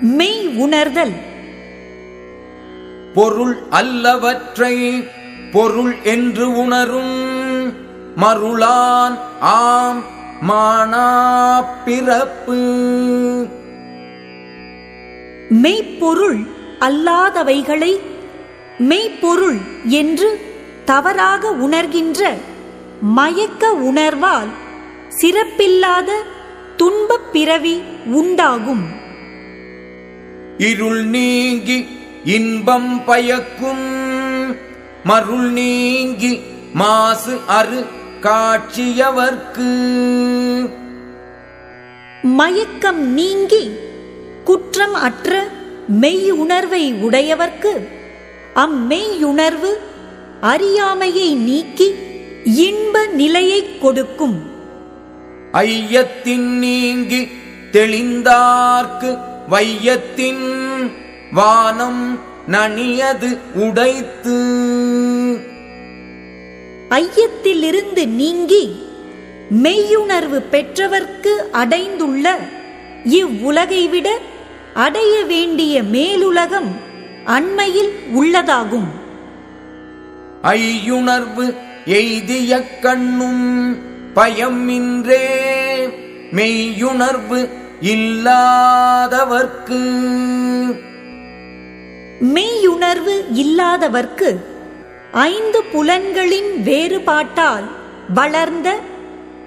மெய் உணர்தல். பொருள் அல்லவற்றை பொருள் என்று உணரும் மருளான் ஆம் மானா பிறப்பு. மெய்ப்பொருள் அல்லாதவைகளை மெய்ப்பொருள் என்று தவறாக உணர்கின்ற மயக்க உணர்வால் சிறப்பில்லாத துன்பப் பிறவி உண்டாகும். இருள் நீங்கி இன்பம் பயக்கும். மருள் நீங்கி மாசு அரு காட்சியவர்க்கு. மயக்கம் நீங்கி குற்றம் அற்ற மெய் உணர்வை உடையவர்க்கு. அம்மெய்யுணர்வு அறியாமையை நீக்கி இன்ப நிலையைக் கொடுக்கும். ஐயத்தின் நீங்கி தெளிந்தார்க்கு. வையத்தின் வானம் நனியது உடைத்து. ஐயத்திலிருந்து நீங்கி மெய்யுணர்வு பெற்றவர்க்கு அடைந்துள்ள இவ்வுலகை விட அடைய வேண்டிய மேலுலகம் அண்மையில் உள்ளதாகும். ஐயுணர்வு எய்திய கண்ணும் பயமின்றே மெய்யுணர்வு இல்லாதவர்க்கு. மெய்யுணர்வு இல்லாதவர்க்கு ஐந்து புலன்களின் வேறுபாட்டால் வளர்ந்த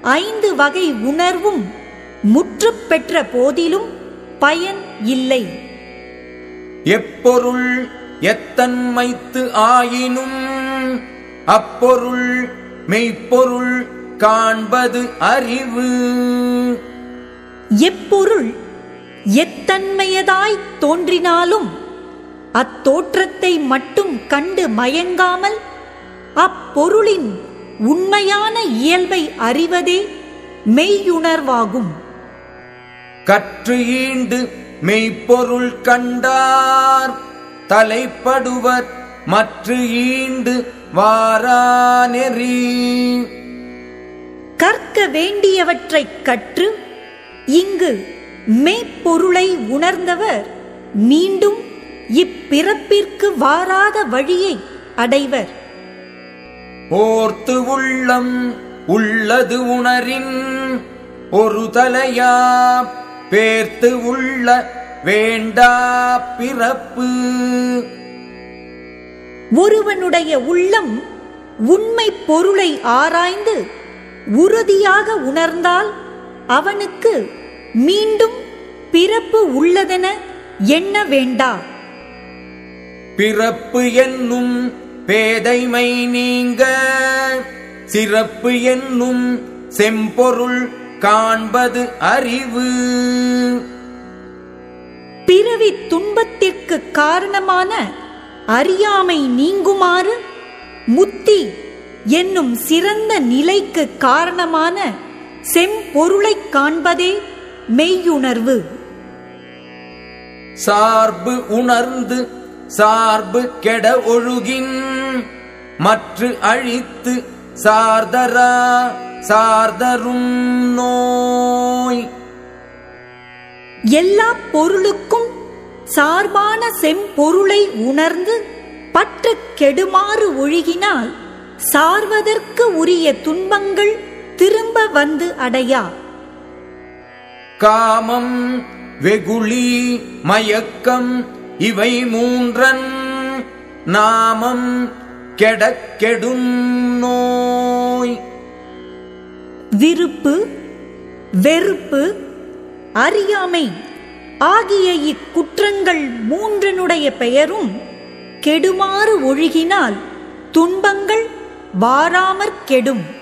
ஐந்து வகை உணர்வும் முற்றுப் பெற்ற போதிலும் பயன் இல்லை. எப்பொருள் எத்தன்மைத்து ஆயினும் அப்பொருள் மெய்ப்பொருள் காண்பது அறிவு. எப்பொருள் எத்தன்மையதாய் தோன்றினாலும் அத்தோற்றத்தை மட்டும் கண்டு மயங்காமல் அப்பொருளின் உண்மையான இயல்பை அறிவதே மெய்யுணர்வாகும். கற்று ஈண்டு மெய்ப்பொருள் கண்டார் தலைப்படுவர் மற்ற ஈண்டு வாரானெறி கற்க வேண்டியவற்றைக் கற்று இங்கு மெய்ப்பொருளை உணர்ந்தவர் மீண்டும் இப்பிறப்பிற்கு வாராத வழியை அடைவர். ஓர்த்து உள்ளம் உள்ளது உணரின் ஒரு தலையா பேர்த்து உள்ள வேண்டா பிறப்பு. ஒருவனுடைய உள்ளம் உண்மை பொருளை ஆராய்ந்து உறுதியாக உணர்ந்தால் அவனுக்கு மீண்டும் பிறப்பு உள்ளதென எண்ண வேண்டா. பிறப்பு என்னும் பேதைமை நீங்க சிறப்பு என்னும் செம்பொருள் காண்பது அறிவு. பிறவி துன்பத்திற்கு காரணமான அறியாமை நீங்குமாறு முத்தி என்னும் சிறந்த நிலைக்கு காரணமான செம்பொருளைக் காண்பதே மெய்யுணர்வு. சார்பு உணர்ந்து சார்பு கெட ஒழுகின் மற்ற அழித்து சார்தரா சார்தரும் நோய். எல்லா பொருளுக்கும் சார்பான செம்பொருளை உணர்ந்து பற்று கெடுமாறு ஒழுகினால் சார்வதற்கு உரிய துன்பங்கள் திரும்ப வந்து அடையா? காமம் வெகுளி மயக்கம் இவை மூன்றன் நாமம் கெடக் கெடும் நோய். விருப்பு வெறுப்பு அறியாமை ஆகிய இக்குற்றங்கள் மூன்றனுடைய பெயரும் கெடுமாறு ஒழுகினால் துன்பங்கள் வாராமற் கெடும்.